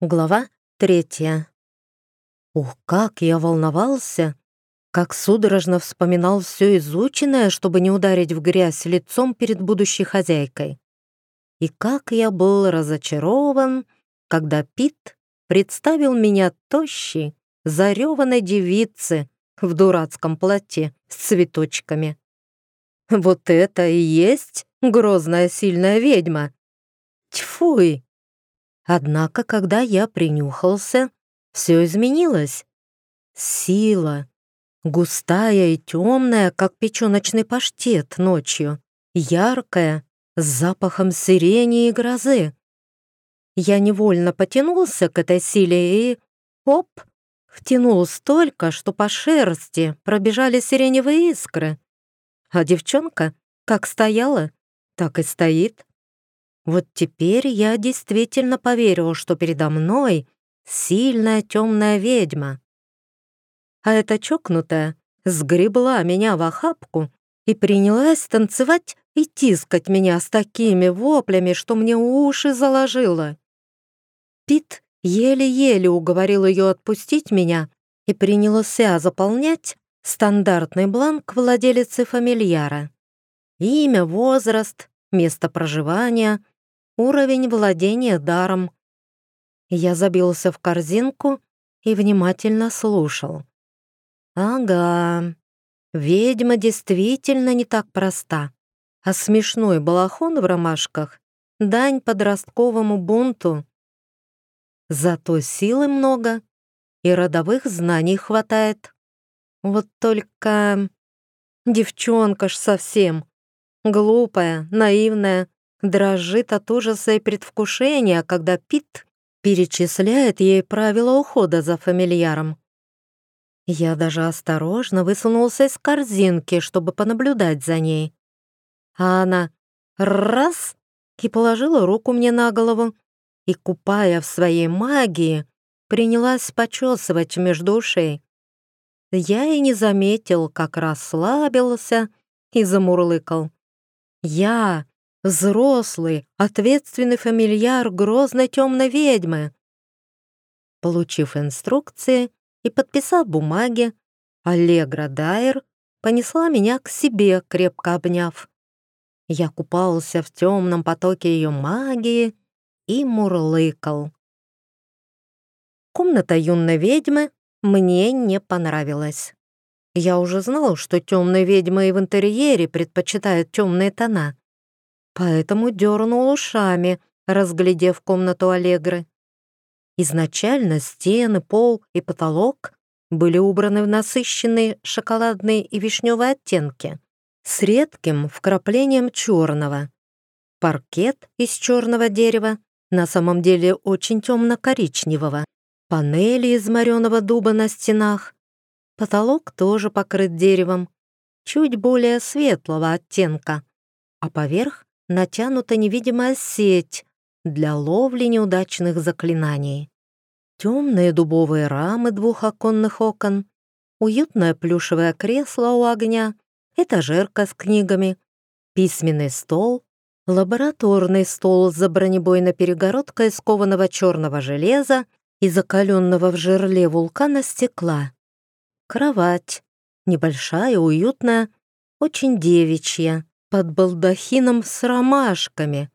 Глава третья. Ух, как я волновался, как судорожно вспоминал все изученное, чтобы не ударить в грязь лицом перед будущей хозяйкой. И как я был разочарован, когда Пит представил меня тощей, зареванной девице в дурацком платье с цветочками. Вот это и есть грозная сильная ведьма. Тьфуй! Однако, когда я принюхался, все изменилось. Сила, густая и темная, как печеночный паштет ночью, яркая, с запахом сирени и грозы. Я невольно потянулся к этой силе и... Оп! Втянул столько, что по шерсти пробежали сиреневые искры. А девчонка как стояла, так и стоит. Вот теперь я действительно поверил, что передо мной сильная темная ведьма. А эта чокнутая сгребла меня в охапку и принялась танцевать и тискать меня с такими воплями, что мне уши заложило. Пит еле-еле уговорил ее отпустить меня и принялся заполнять стандартный бланк владелицы фамильяра. Имя, возраст, место проживания, уровень владения даром. Я забился в корзинку и внимательно слушал. Ага, ведьма действительно не так проста, а смешной балахон в ромашках — дань подростковому бунту. Зато силы много и родовых знаний хватает. Вот только девчонка ж совсем. Глупая, наивная, дрожит от ужаса и предвкушения, когда Пит перечисляет ей правила ухода за фамильяром. Я даже осторожно высунулся из корзинки, чтобы понаблюдать за ней. А она раз и положила руку мне на голову и, купая в своей магии, принялась почесывать между ушей. Я и не заметил, как расслабился и замурлыкал. Я взрослый, ответственный фамильяр грозной темной ведьмы. Получив инструкции и подписав бумаги, Аллегра Дайер понесла меня к себе, крепко обняв. Я купался в темном потоке ее магии и мурлыкал. Комната юной ведьмы мне не понравилась. Я уже знал, что темные ведьмы и в интерьере предпочитают темные тона поэтому дернул ушами, разглядев комнату Аллегры. Изначально стены, пол и потолок были убраны в насыщенные шоколадные и вишневые оттенки с редким вкраплением черного. Паркет из черного дерева, на самом деле очень темно-коричневого. Панели из мореного дуба на стенах. Потолок тоже покрыт деревом, чуть более светлого оттенка, а поверх натянута невидимая сеть для ловли неудачных заклинаний. Темные дубовые рамы двух оконных окон, уютное плюшевое кресло у огня, этажерка с книгами, письменный стол, лабораторный стол за бронебойной перегородкой из кованого черного железа и закаленного в жерле вулкана стекла. Кровать, небольшая, уютная, очень девичья, под балдахином с ромашками,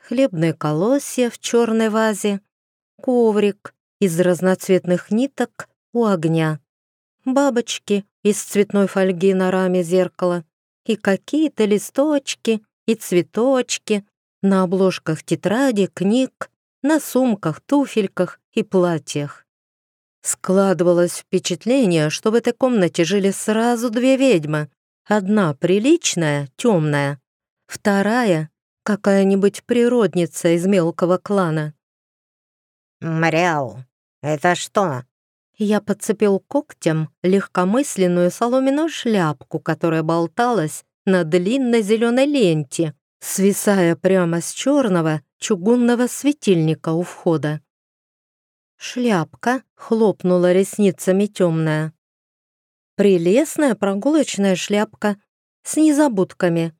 хлебные колосья в черной вазе, коврик из разноцветных ниток у огня, бабочки из цветной фольги на раме зеркала. И какие-то листочки и цветочки на обложках тетради, книг, на сумках, туфельках и платьях. Складывалось впечатление, что в этой комнате жили сразу две ведьмы, Одна приличная, темная, вторая — какая-нибудь природница из мелкого клана. «Мариал, это что?» Я подцепил когтем легкомысленную соломенную шляпку, которая болталась на длинной зеленой ленте, свисая прямо с черного чугунного светильника у входа. Шляпка хлопнула ресницами темная. Прелестная прогулочная шляпка с незабудками.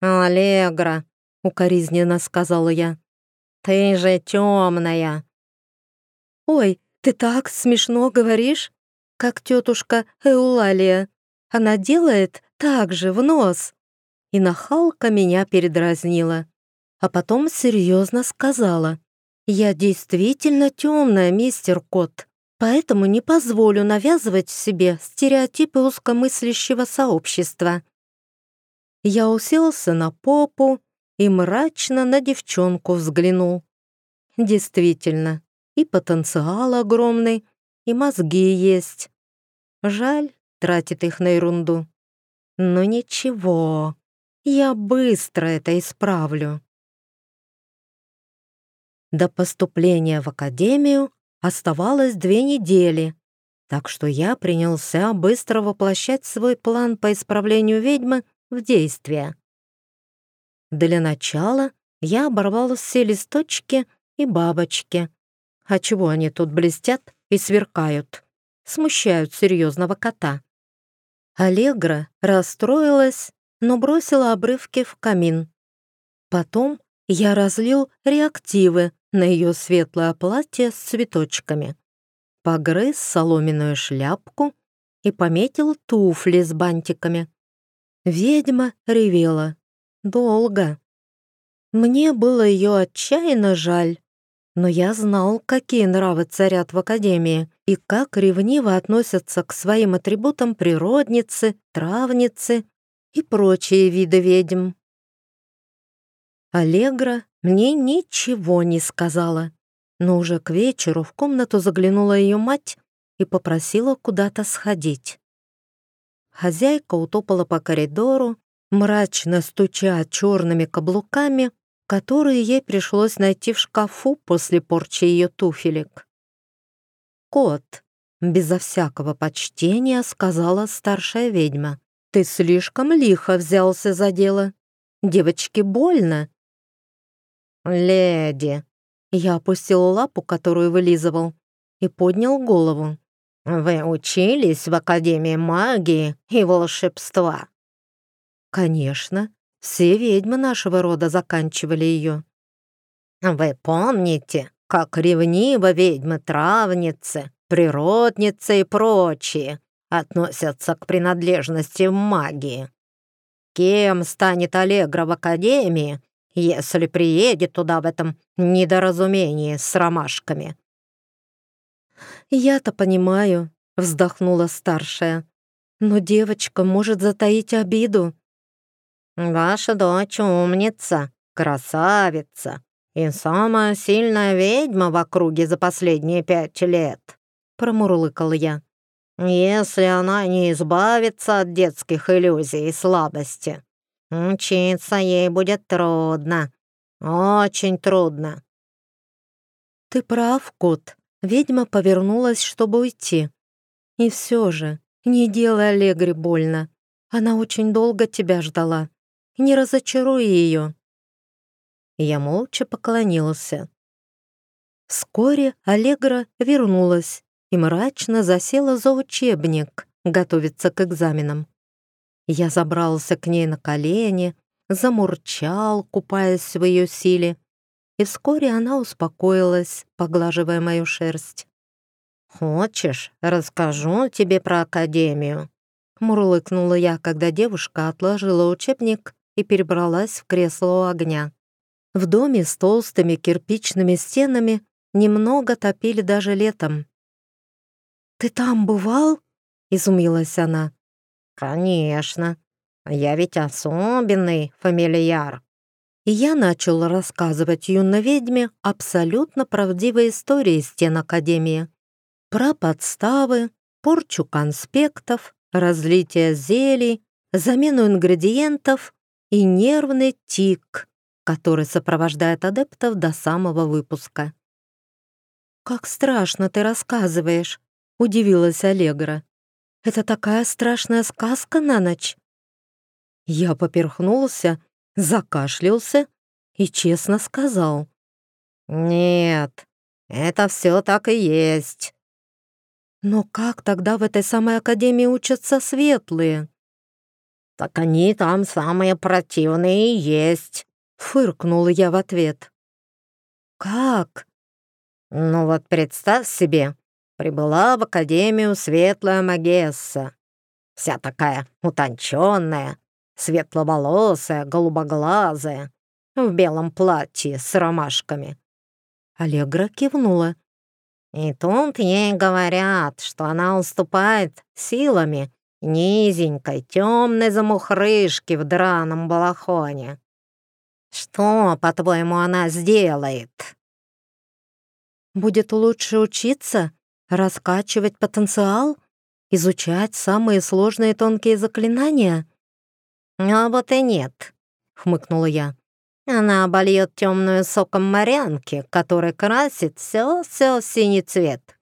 «Аллегра», — укоризненно сказала я, — «ты же темная, «Ой, ты так смешно говоришь, как тетушка Эулалия. Она делает так же, в нос». И нахалка меня передразнила, а потом серьезно сказала. «Я действительно темная, мистер Кот, поэтому не позволю навязывать себе стереотипы узкомыслящего сообщества». Я уселся на попу и мрачно на девчонку взглянул. Действительно, и потенциал огромный, и мозги есть. Жаль, тратит их на ерунду. Но ничего, я быстро это исправлю. До поступления в академию оставалось две недели, так что я принялся быстро воплощать свой план по исправлению ведьмы в действие. Для начала я оборвал все листочки и бабочки. А чего они тут блестят и сверкают? Смущают серьезного кота. Аллегра расстроилась, но бросила обрывки в камин. Потом я разлил реактивы на ее светлое платье с цветочками, погрыз соломенную шляпку и пометил туфли с бантиками. Ведьма ревела. Долго. Мне было ее отчаянно жаль, но я знал, какие нравы царят в академии и как ревниво относятся к своим атрибутам природницы, травницы и прочие виды ведьм. Аллегра мне ничего не сказала, но уже к вечеру в комнату заглянула ее мать и попросила куда-то сходить. Хозяйка утопала по коридору, мрачно стуча черными каблуками, которые ей пришлось найти в шкафу после порчи ее туфелек. «Кот», — безо всякого почтения сказала старшая ведьма, «ты слишком лихо взялся за дело. Девочке больно». «Леди», — я опустил лапу, которую вылизывал, и поднял голову. «Вы учились в Академии магии и волшебства?» Конечно, все ведьмы нашего рода заканчивали ее. Вы помните, как ревниво ведьмы-травницы, природницы и прочие относятся к принадлежности в магии? Кем станет Аллегра в Академии, если приедет туда в этом недоразумении с ромашками? «Я-то понимаю», — вздохнула старшая. «Но девочка может затаить обиду. Ваша дочь умница, красавица и самая сильная ведьма в округе за последние пять лет», — промурлыкал я. «Если она не избавится от детских иллюзий и слабости, учиться ей будет трудно, очень трудно». «Ты прав, кот», — ведьма повернулась, чтобы уйти. «И все же, не делай Аллегре больно. Она очень долго тебя ждала не разочаруй ее». Я молча поклонился. Вскоре Аллегра вернулась и мрачно засела за учебник, готовиться к экзаменам. Я забрался к ней на колени, замурчал, купаясь в ее силе, и вскоре она успокоилась, поглаживая мою шерсть. «Хочешь, расскажу тебе про Академию?» Мурлыкнула я, когда девушка отложила учебник и перебралась в кресло у огня. В доме с толстыми кирпичными стенами немного топили даже летом. «Ты там бывал?» — изумилась она. «Конечно. Я ведь особенный фамильяр». И я начал рассказывать юной ведьме абсолютно правдивые истории стен Академии. Про подставы, порчу конспектов, разлитие зелий, замену ингредиентов и нервный тик, который сопровождает адептов до самого выпуска. «Как страшно ты рассказываешь», — удивилась Аллегра. «Это такая страшная сказка на ночь». Я поперхнулся, закашлялся и честно сказал. «Нет, это все так и есть». «Но как тогда в этой самой академии учатся светлые?» «Так они там самые противные и есть», — фыркнул я в ответ. «Как?» Ну вот представь себе, прибыла в Академию Светлая Магесса. Вся такая утонченная, светловолосая, голубоглазая, в белом платье с ромашками. Аллегра кивнула. И тут ей говорят, что она уступает силами низенькой, темной замухрышки в драном балахоне. Что, по-твоему, она сделает? Будет лучше учиться, раскачивать потенциал, изучать самые сложные тонкие заклинания? А вот и нет, хмыкнула я. Она обольет темную соком морянки, который красит все-все синий цвет.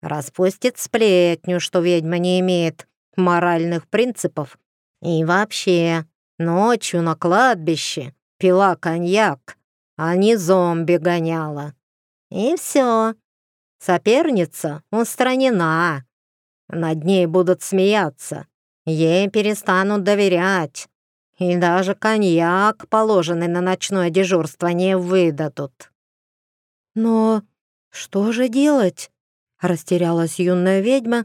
Распустит сплетню, что ведьма не имеет моральных принципов. И вообще, ночью на кладбище пила коньяк, а не зомби гоняла. И все. Соперница устранена. Над ней будут смеяться. Ей перестанут доверять. И даже коньяк, положенный на ночное дежурство, не выдадут. Но что же делать? Растерялась юная ведьма,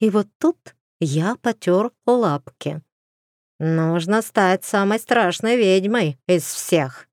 и вот тут я потер лапки. Нужно стать самой страшной ведьмой из всех.